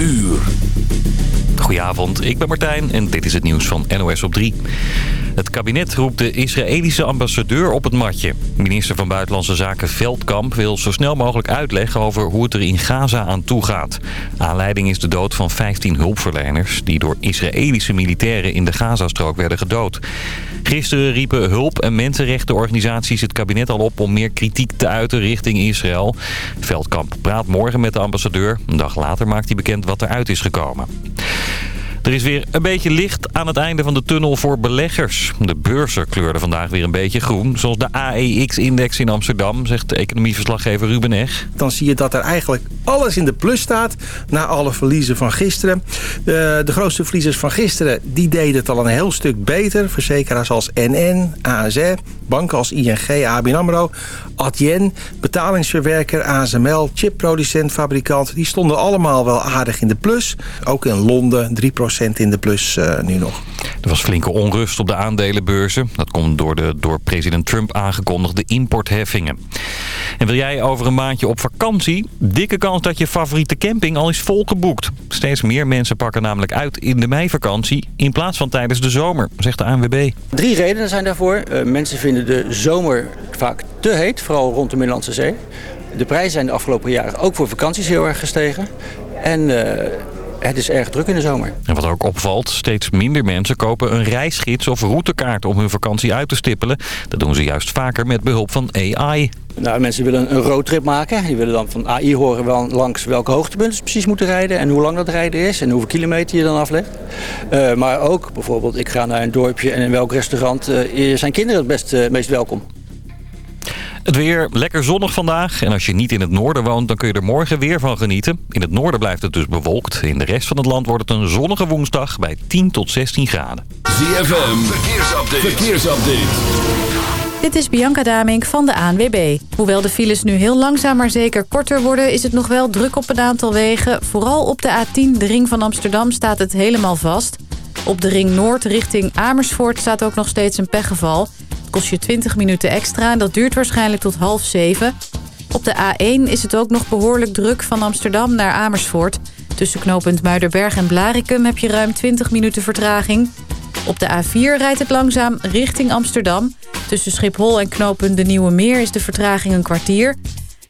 uur. Goedenavond, ik ben Martijn en dit is het nieuws van NOS op 3. Het kabinet roept de Israëlische ambassadeur op het matje. Minister van Buitenlandse Zaken Veldkamp wil zo snel mogelijk uitleggen over hoe het er in Gaza aan toe gaat. Aanleiding is de dood van 15 hulpverleners die door Israëlische militairen in de Gazastrook werden gedood. Gisteren riepen hulp- en mensenrechtenorganisaties het kabinet al op om meer kritiek te uiten richting Israël. Veldkamp praat morgen met de ambassadeur. Een dag later maakt hij bekend wat eruit is gekomen. Er is weer een beetje licht aan het einde van de tunnel voor beleggers. De beurzen kleurden vandaag weer een beetje groen. Zoals de AEX-index in Amsterdam, zegt economieverslaggever Ruben Eg. Dan zie je dat er eigenlijk alles in de plus staat na alle verliezen van gisteren. De, de grootste verliezers van gisteren die deden het al een heel stuk beter. Verzekeraars als NN, ASR, banken als ING, ABN AMRO, Adyen, betalingsverwerker, ASML, chipproducent, fabrikant. Die stonden allemaal wel aardig in de plus. Ook in Londen 3% in de plus uh, nu nog. Er was flinke onrust op de aandelenbeurzen. Dat komt door de door president Trump aangekondigde importheffingen. En wil jij over een maandje op vakantie? Dikke kans dat je favoriete camping al is volgeboekt. Steeds meer mensen pakken namelijk uit in de meivakantie... in plaats van tijdens de zomer, zegt de ANWB. Drie redenen zijn daarvoor. Uh, mensen vinden de zomer vaak te heet, vooral rond de Middellandse Zee. De prijzen zijn de afgelopen jaren ook voor vakanties heel erg gestegen. En... Uh, het is erg druk in de zomer. En wat ook opvalt, steeds minder mensen kopen een reisgids of routekaart om hun vakantie uit te stippelen. Dat doen ze juist vaker met behulp van AI. Nou, mensen willen een roadtrip maken. Die willen dan van AI horen wel langs welke hoogtepunten ze precies moeten rijden... en hoe lang dat rijden is en hoeveel kilometer je dan aflegt. Uh, maar ook bijvoorbeeld, ik ga naar een dorpje en in welk restaurant uh, zijn kinderen het best, uh, meest welkom. Het weer lekker zonnig vandaag. En als je niet in het noorden woont, dan kun je er morgen weer van genieten. In het noorden blijft het dus bewolkt. In de rest van het land wordt het een zonnige woensdag bij 10 tot 16 graden. ZFM, verkeersupdate. verkeersupdate. Dit is Bianca Damink van de ANWB. Hoewel de files nu heel langzaam maar zeker korter worden... is het nog wel druk op een aantal wegen. Vooral op de A10, de ring van Amsterdam, staat het helemaal vast. Op de ring Noord richting Amersfoort staat ook nog steeds een pechgeval kost je 20 minuten extra en dat duurt waarschijnlijk tot half zeven. Op de A1 is het ook nog behoorlijk druk van Amsterdam naar Amersfoort. Tussen knooppunt Muiderberg en Blarikum heb je ruim 20 minuten vertraging. Op de A4 rijdt het langzaam richting Amsterdam. Tussen Schiphol en knooppunt De Nieuwe Meer is de vertraging een kwartier.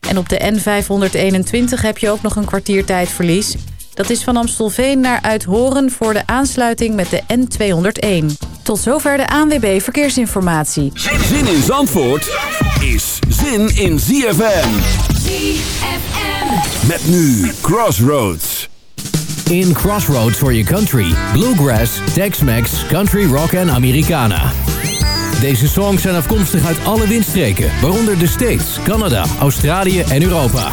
En op de N521 heb je ook nog een kwartier tijdverlies. Dat is van Amstelveen naar Uithoren voor de aansluiting met de N201. Tot zover de ANWB Verkeersinformatie. Zin in Zandvoort is zin in ZFM. ZFM. Met nu Crossroads. In Crossroads for your country. Bluegrass, Tex-Mex, Country Rock en Americana. Deze songs zijn afkomstig uit alle windstreken, waaronder de States, Canada, Australië en Europa.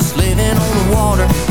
just living on the water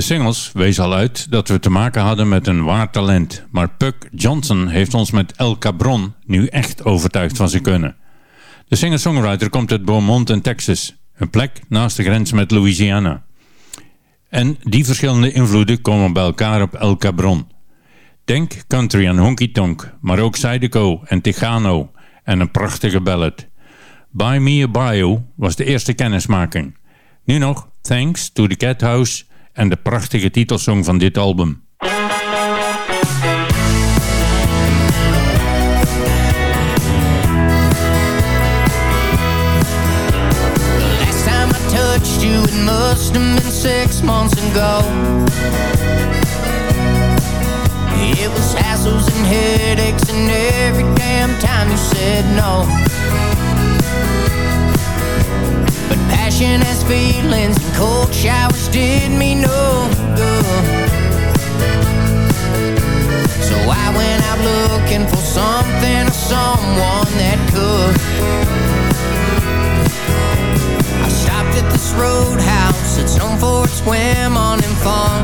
De singles wezen al uit dat we te maken hadden met een waar talent. Maar Puck Johnson heeft ons met El Cabron nu echt overtuigd van zijn kunnen. De singer-songwriter komt uit Beaumont in Texas. Een plek naast de grens met Louisiana. En die verschillende invloeden komen bij elkaar op El Cabron. Denk country en honky tonk, maar ook Zydeco en Tejano en een prachtige ballad. Buy Me a Bio was de eerste kennismaking. Nu nog Thanks to the Cat House en de prachtige titelsong van dit album. Must have been six months ago. It was hassles and headaches, and every damn time you said no. Passion has feelings, and cold showers did me no good. So I went out looking for something or someone that could. I stopped at this roadhouse It's known for its women and fun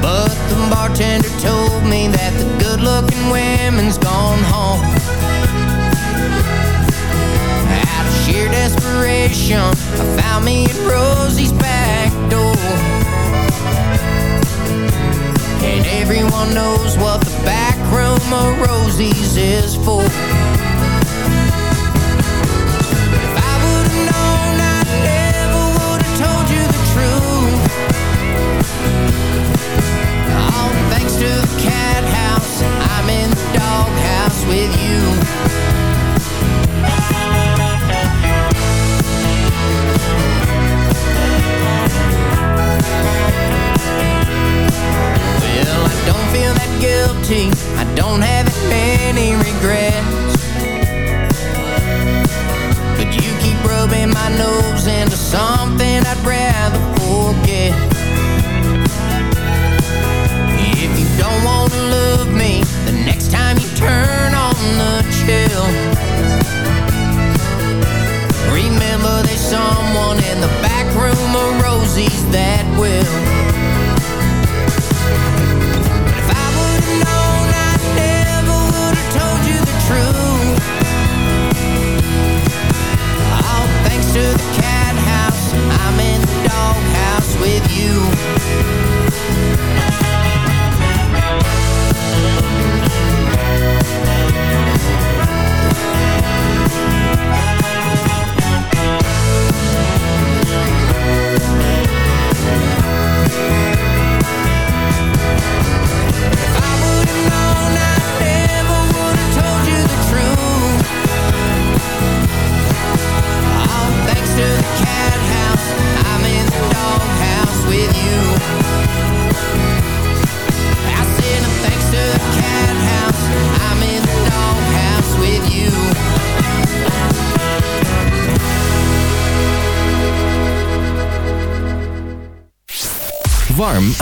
But the bartender told me That the good-looking women's gone home sheer desperation. I found me at Rosie's back door. And everyone knows what the back room of Rosie's is for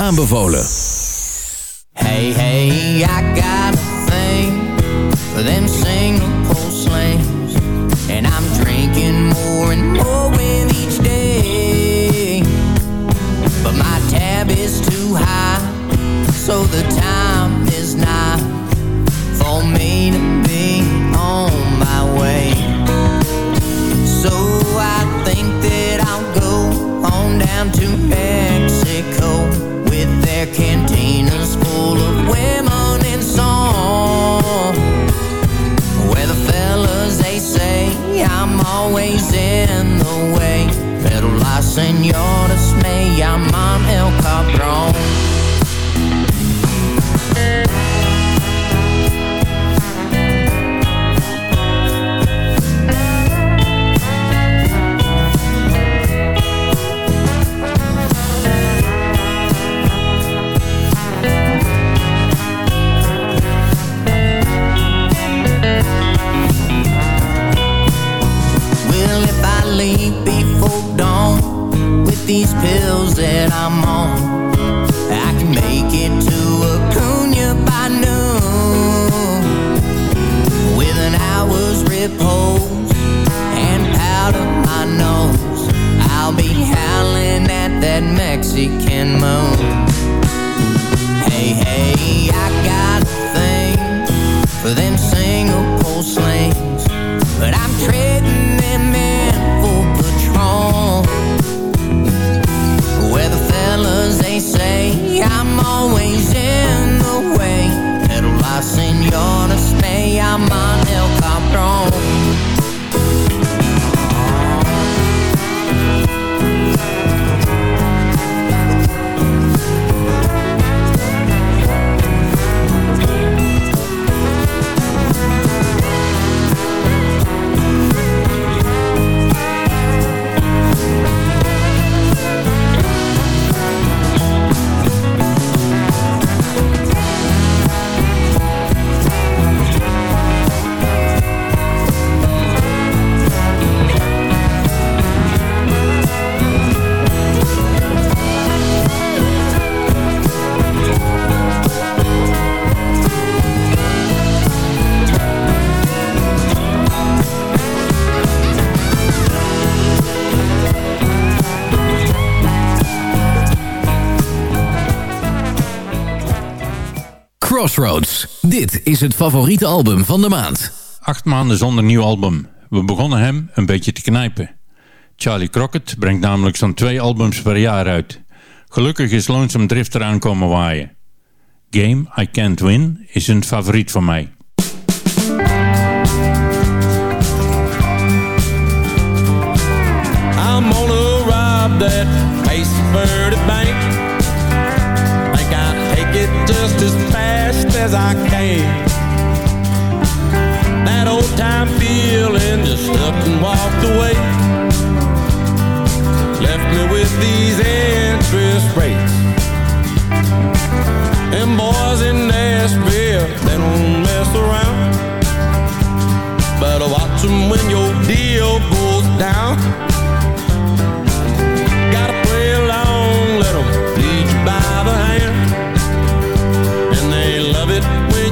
aanbevolen. Hey, hey, I is het favoriete album van de maand. Acht maanden zonder nieuw album. We begonnen hem een beetje te knijpen. Charlie Crockett brengt namelijk zo'n twee albums per jaar uit. Gelukkig is Lonesome Drift eraan komen waaien. Game I Can't Win is een favoriet van mij.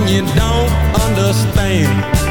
you don't understand.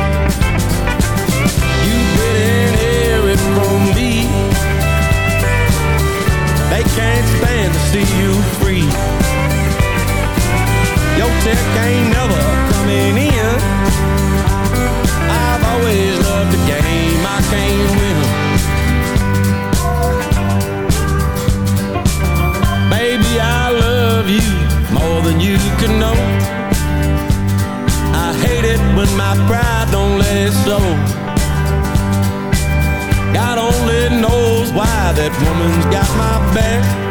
that woman's got my back.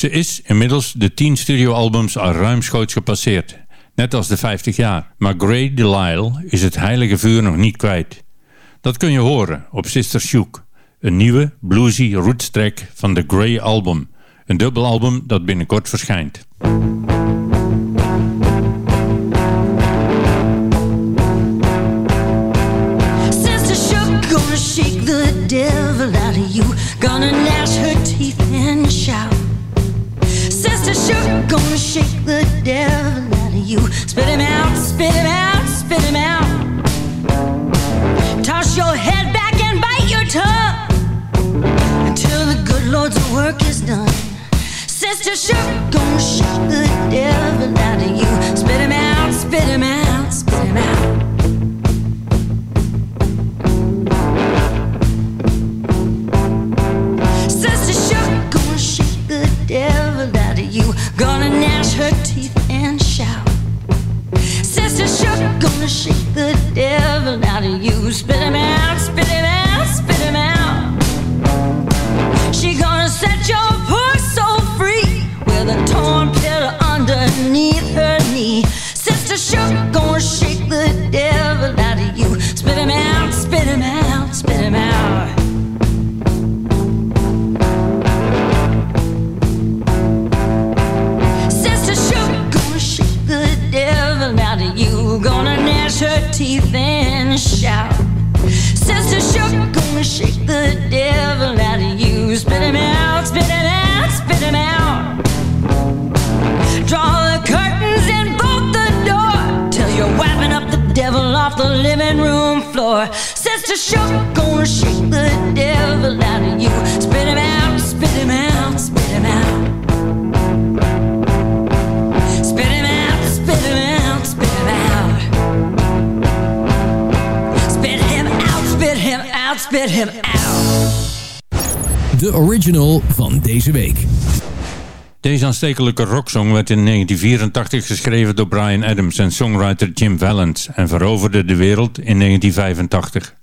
Ze is inmiddels de 10 studioalbums al ruimschoots gepasseerd, net als de 50 jaar. Maar Grey Delisle is het heilige vuur nog niet kwijt. Dat kun je horen op Sister Shook, een nieuwe bluesy roots track van de Grey Album, een dubbelalbum dat binnenkort verschijnt. Sister Shook gonna shake the devil out of you. Gonna gnash her teeth. Shook gonna shake the devil out of you. Spit him out, spit him out, spit him out. Toss your head back and bite your tongue until the good Lord's work is done. Sister gonna shake the devil out of you. Spit him out, spit him out, spit him out. Gonna gnash her teeth and shout. Sister Shook gonna shake the devil out of you. Spit him out, spit him out, spit him out. Deze week. Deze aanstekelijke rocksong werd in 1984 geschreven door Brian Adams en songwriter Jim Valance en veroverde de wereld in 1985.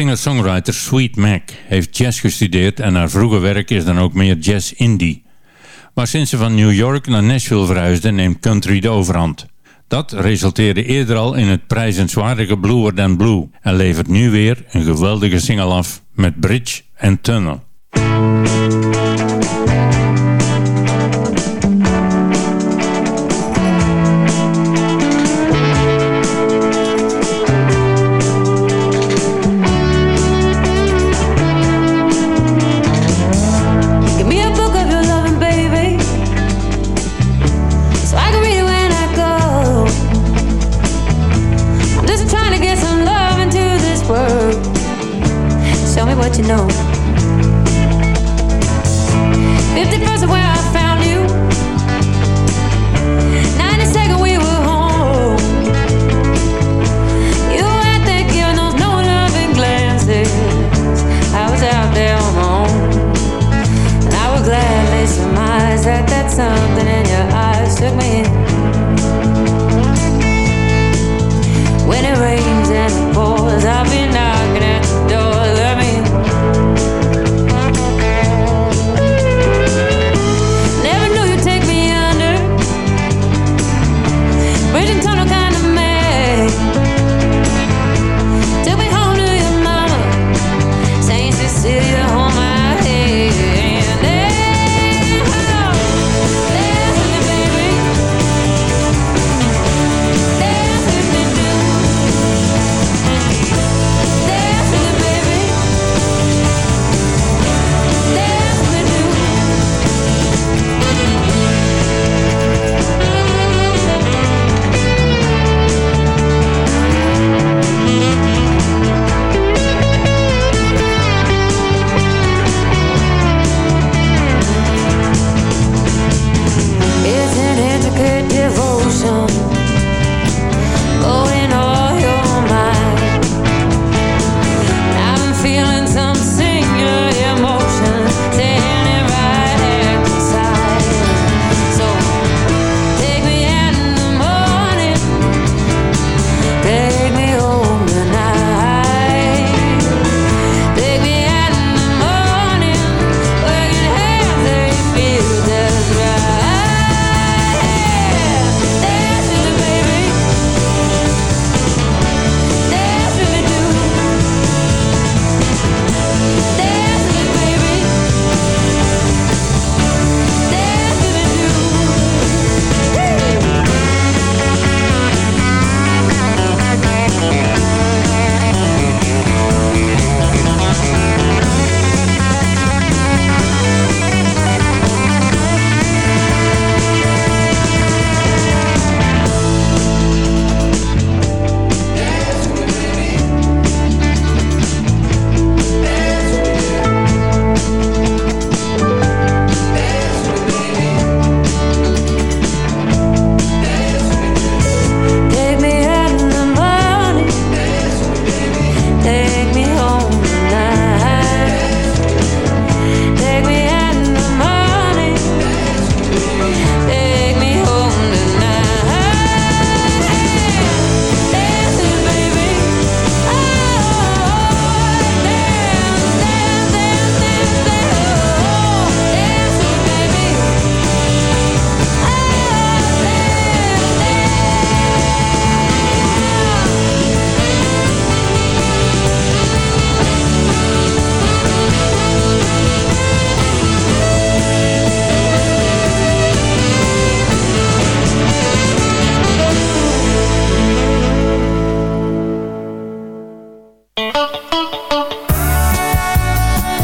singer-songwriter Sweet Mac heeft jazz gestudeerd en haar vroege werk is dan ook meer jazz-indie. Maar sinds ze van New York naar Nashville verhuisde neemt country de overhand. Dat resulteerde eerder al in het prijzenswaardige Bluer Than Blue en levert nu weer een geweldige single af met Bridge en Tunnel.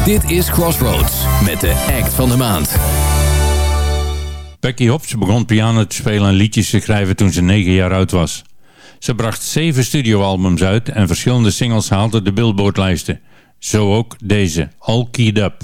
Dit is Crossroads met de act van de maand. Becky Hobbs begon piano te spelen en liedjes te schrijven toen ze 9 jaar oud was. Ze bracht 7 studioalbums uit en verschillende singles haalden de Billboardlijsten. Zo ook deze, All Keyed Up.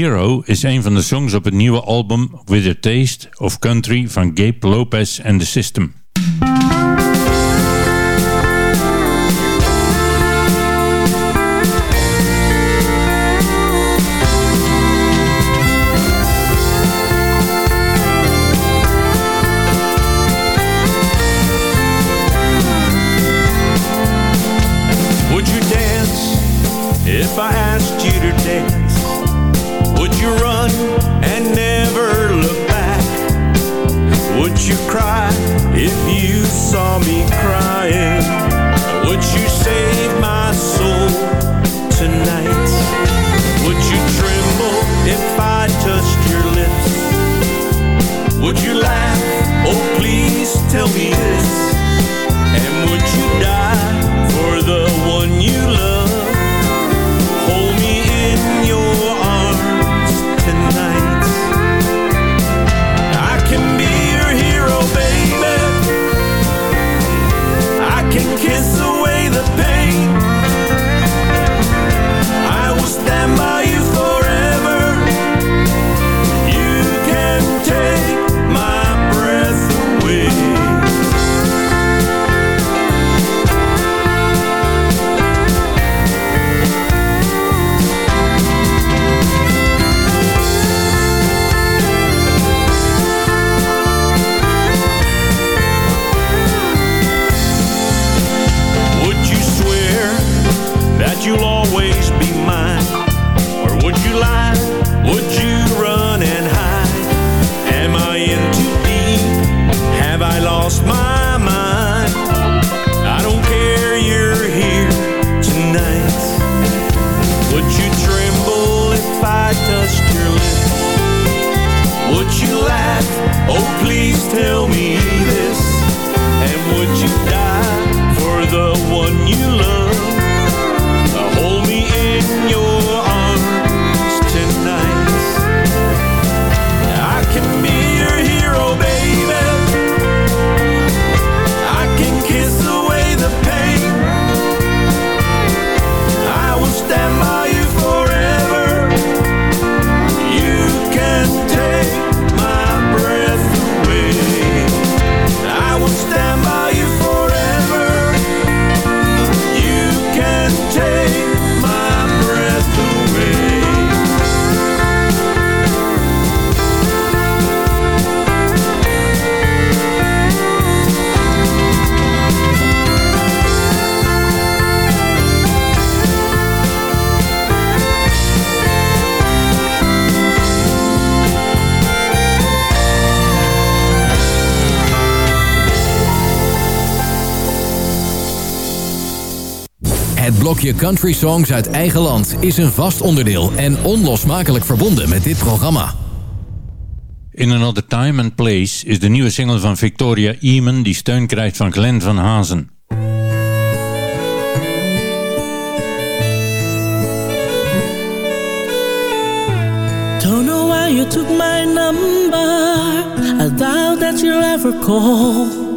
Hero is een van de songs op het nieuwe album With a Taste of Country van Gabe Lopez and the System. Would you like blokje country songs uit eigen land is een vast onderdeel en onlosmakelijk verbonden met dit programma. In Another Time and Place is de nieuwe single van Victoria Eamon die steun krijgt van Glenn van Hazen. Don't know why you took my number. I doubt that you'll ever call.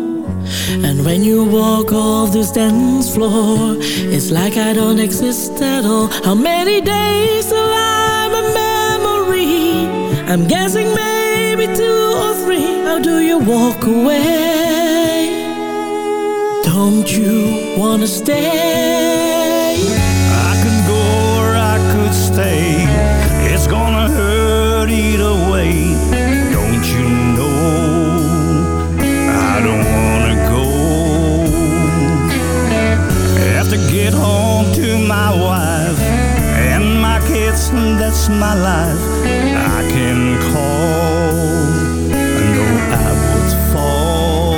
And when you walk off this dance floor, it's like I don't exist at all. How many days till I'm a memory? I'm guessing maybe two or three. How do you walk away? Don't you wanna stay? I could go or I could stay. It's gonna hurt either way. Get home to my wife and my kids, and that's my life. I can call. I know I would fall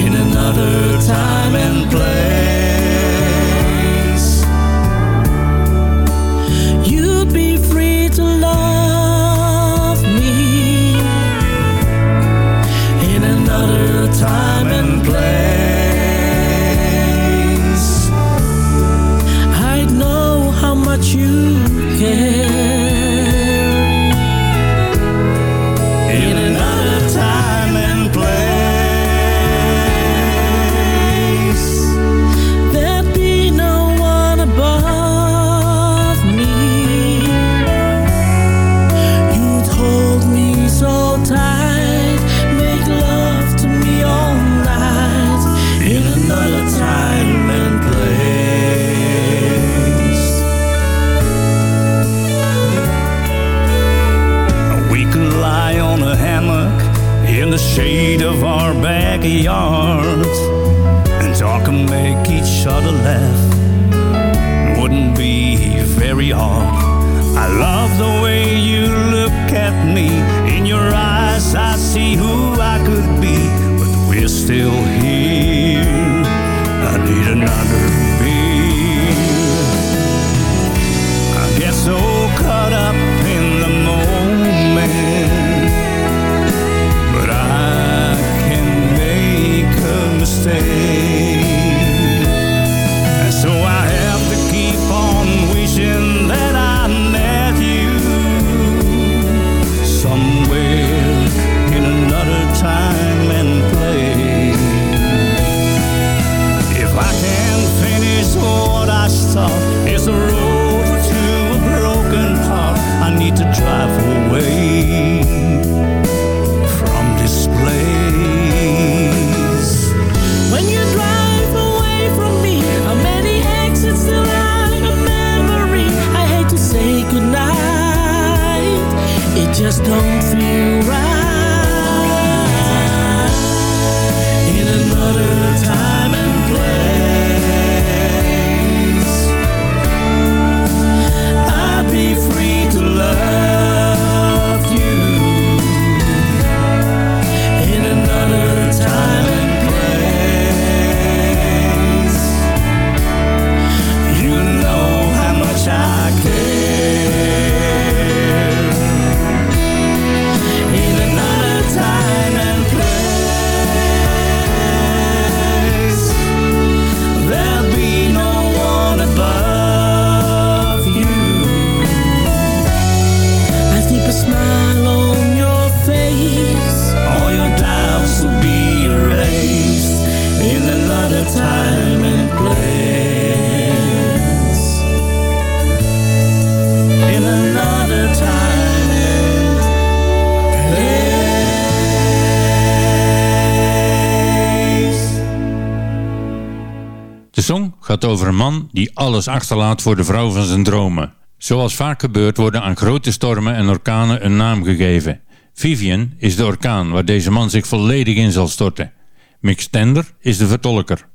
in another time and place. Over een man die alles achterlaat voor de vrouw van zijn dromen. Zoals vaak gebeurt worden aan grote stormen en orkanen een naam gegeven. Vivian is de orkaan waar deze man zich volledig in zal storten. Mick Stender is de vertolker.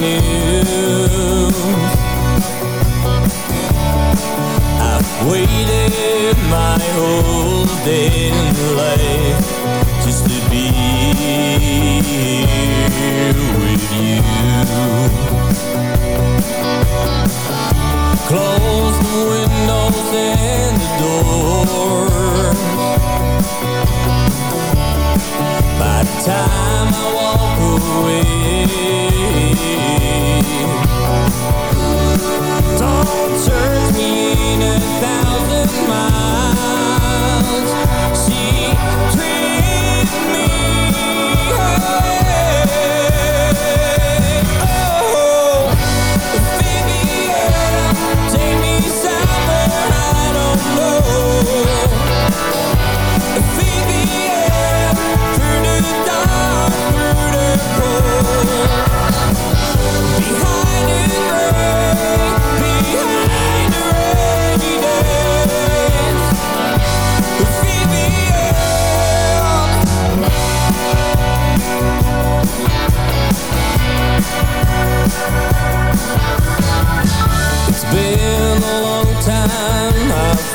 I've waited my whole day life just to be here with you. Close the windows and the. By time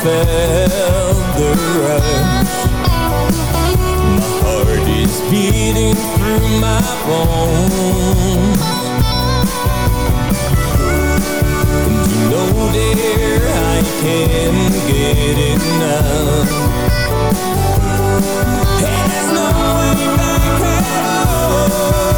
felt the rush. My heart is beating through my bones. And you know dear I can't get enough. And there's no way back at all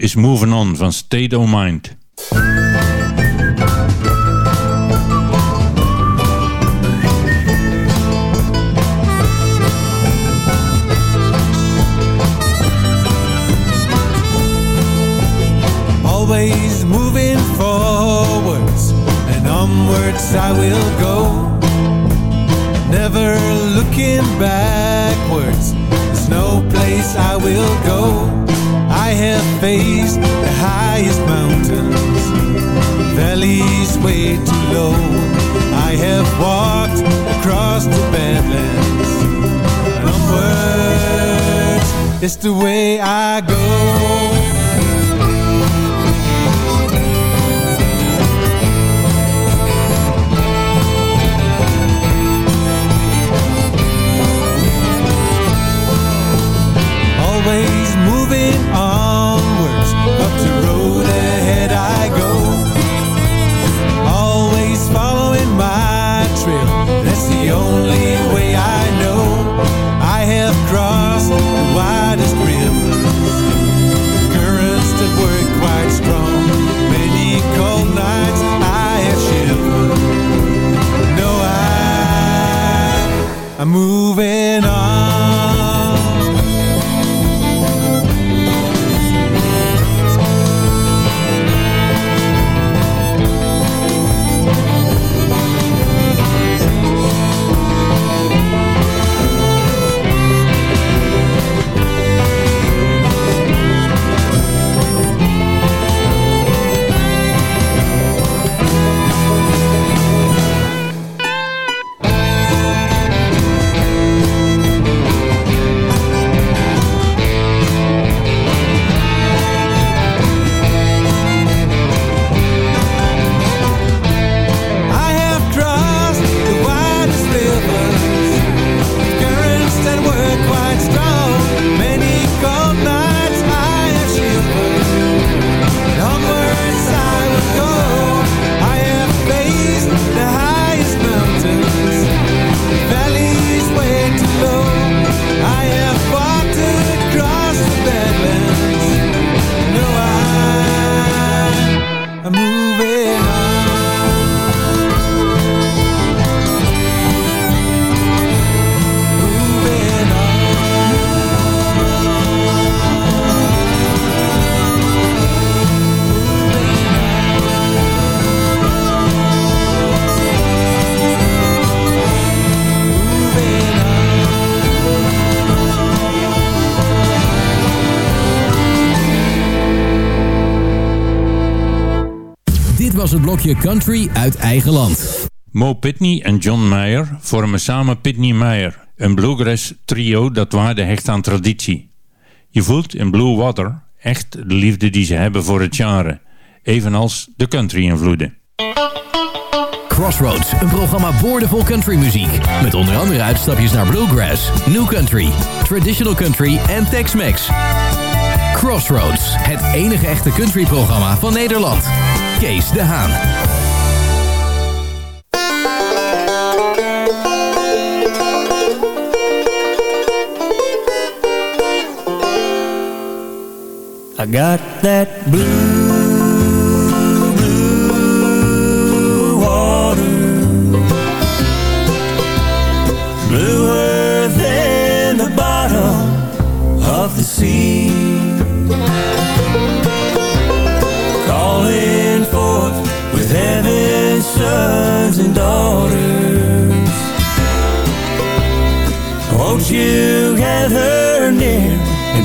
is Moving On van State of Mind. The highest mountains, valleys way too low. I have walked across the badlands, and onwards is the way I go. Blokje Country uit eigen land. Mo Pitney en John Mayer vormen samen Pitney Mayer, een bluegrass trio dat waarde hecht aan traditie. Je voelt in Blue Water echt de liefde die ze hebben voor het genre, evenals de country-invloeden. Crossroads, een programma boordevol countrymuziek. Met onder andere uitstapjes naar bluegrass, new country, traditional country en Tex-Mex. Crossroads, het enige echte countryprogramma van Nederland. Kees de Haan. I got that blue, blue water Bluer than the bottom of the sea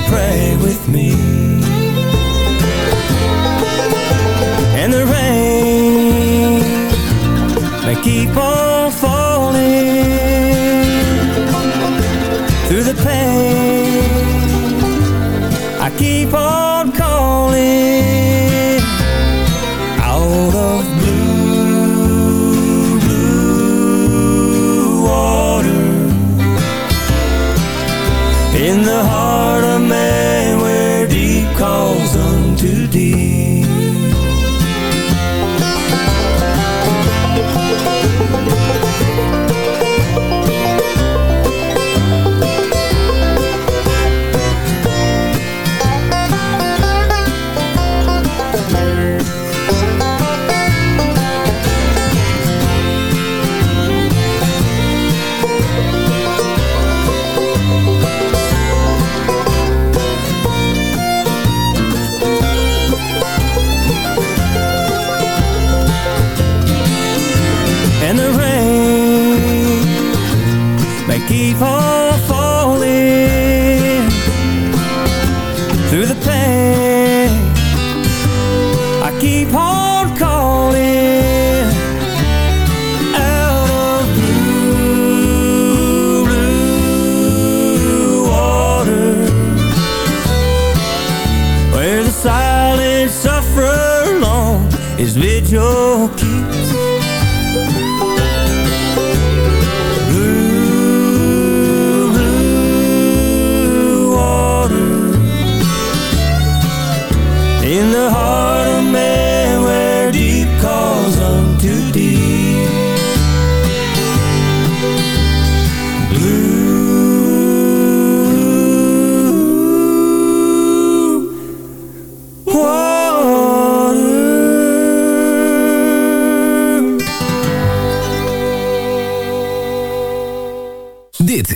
pray with me and the rain may keep on falling through the pain. I keep on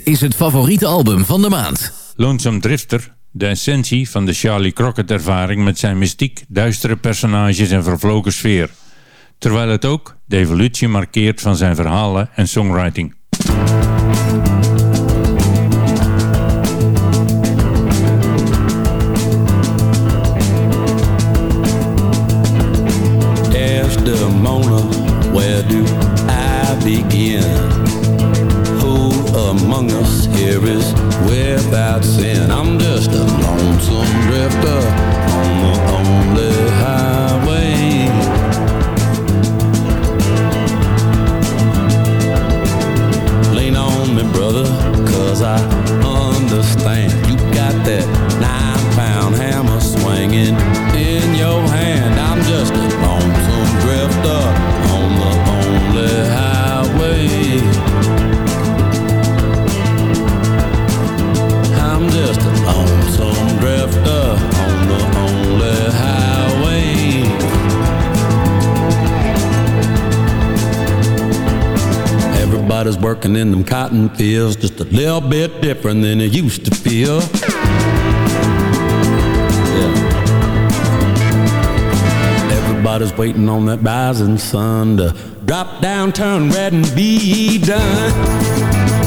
Is het favoriete album van de maand. Lonesome Drifter, de essentie van de Charlie Crockett ervaring met zijn mystiek, duistere personages en vervlogen sfeer. Terwijl het ook de evolutie markeert van zijn verhalen en songwriting. Cotton feels just a little bit different than it used to feel. Yeah. Everybody's waiting on that rising sun to drop down, turn red, and be done.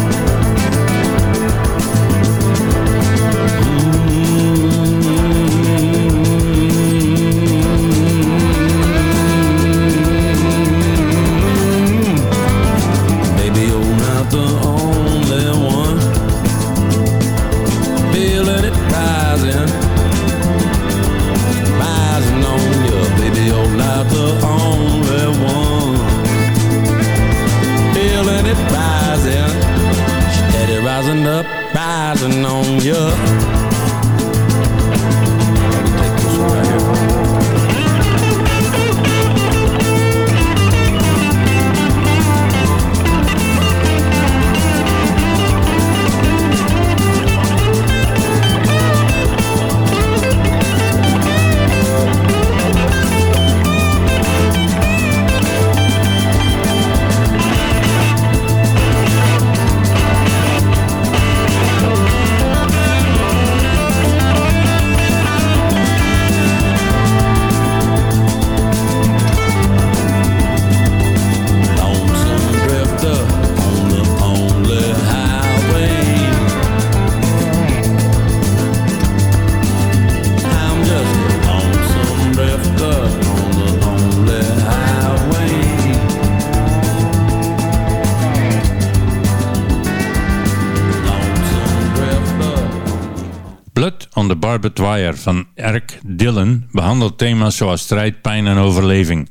Fire van Eric Dillon behandelt thema's zoals strijd, pijn en overleving.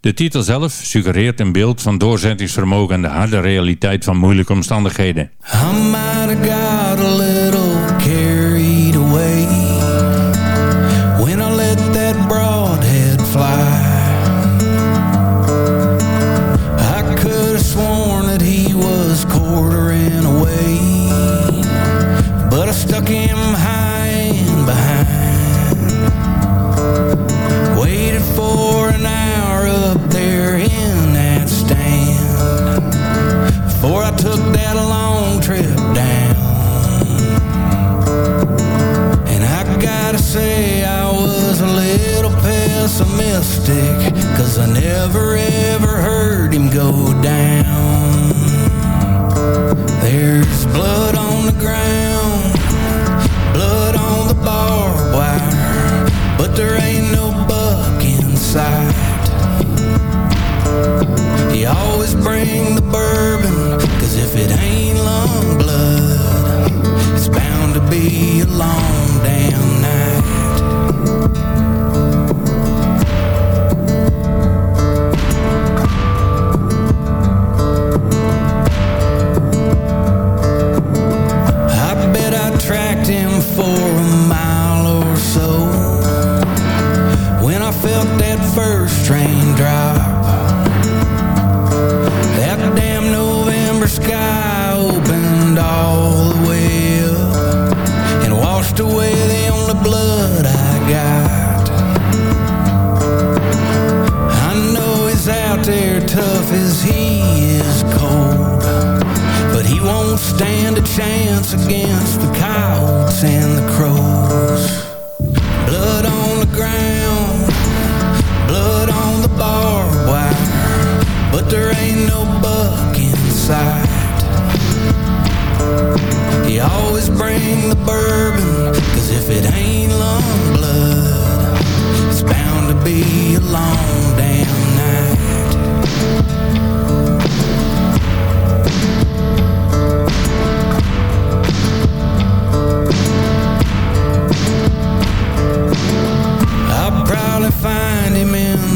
De titel zelf suggereert een beeld van doorzettingsvermogen en de harde realiteit van moeilijke omstandigheden.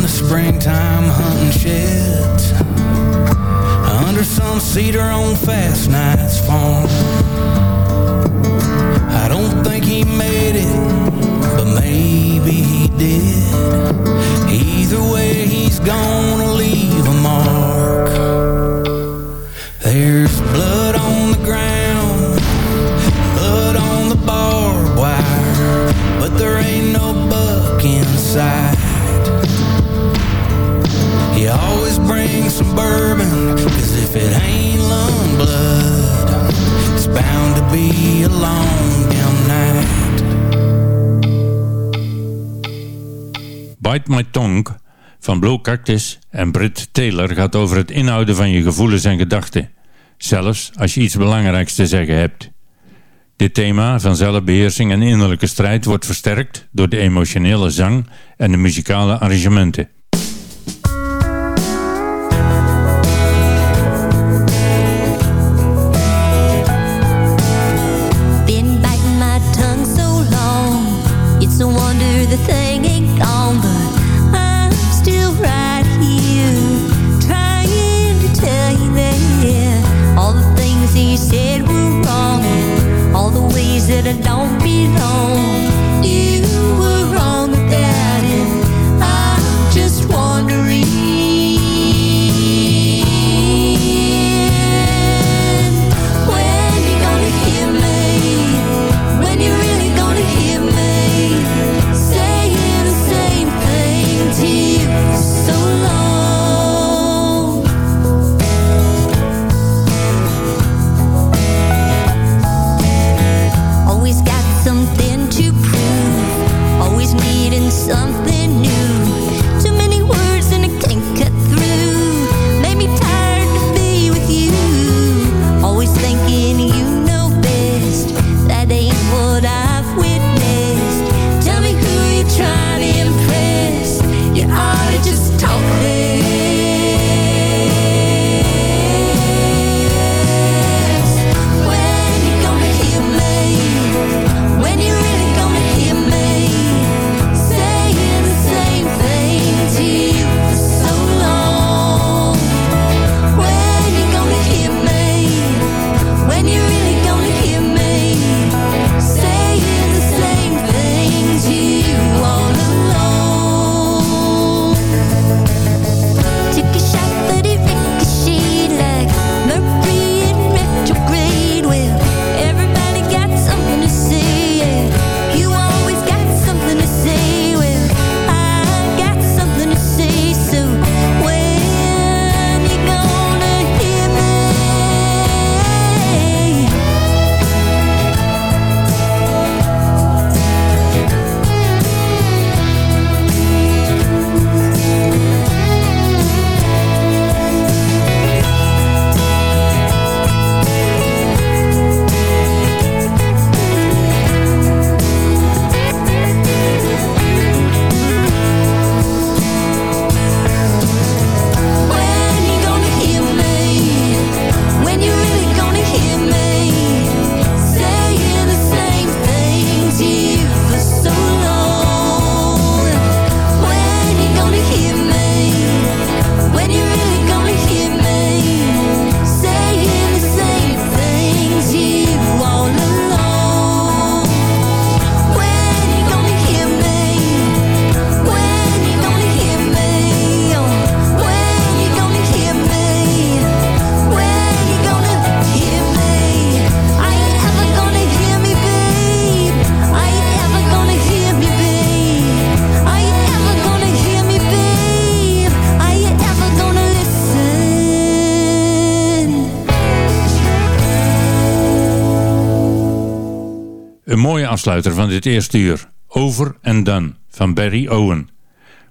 the springtime hunting sheds Under some cedar on Fast Night's farm I don't think he made it, but maybe he did. Either way, he's gonna leave a mark. bourbon Cause if it ain't long blood It's bound to be a long damn night Bite My Tongue van Blue Cactus en Britt Taylor gaat over het inhouden van je gevoelens en gedachten. Zelfs als je iets belangrijks te zeggen hebt. Dit thema van zelfbeheersing en innerlijke strijd wordt versterkt door de emotionele zang en de muzikale arrangementen. Afsluiter van dit eerste uur. Over and Done van Barry Owen.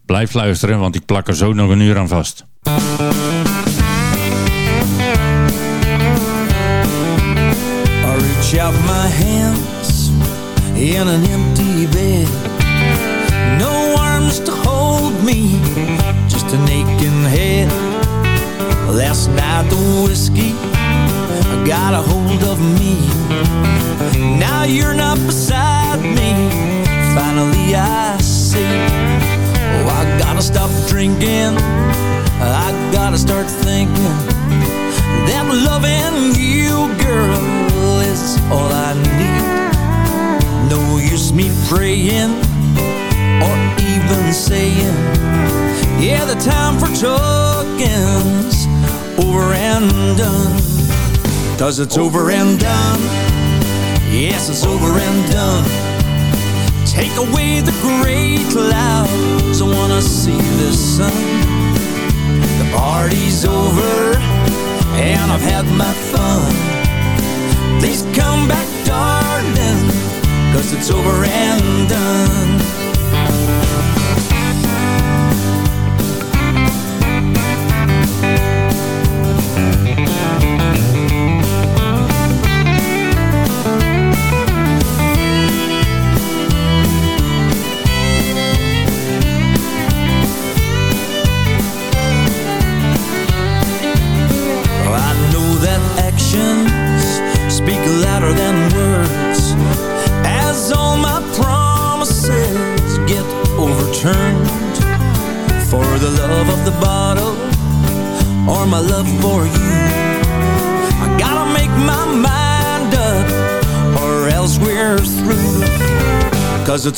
Blijf luisteren, want ik plak er zo nog een uur aan vast. I reach out my hands in an empty bed. No arms to hold me, just an aching head. Last night the whiskey got a hold of me. Now you're not beside me. Finally I see. Oh, I gotta stop drinking. I gotta start thinking that loving you, girl, is all I need. No use me praying or even saying, yeah, the time for talking's over and done. Cause it's over and done. Yes, it's over and done. Take away the gray clouds. I wanna see the sun. The party's over and I've had my fun. Please come back, darling, cause it's over and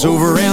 over and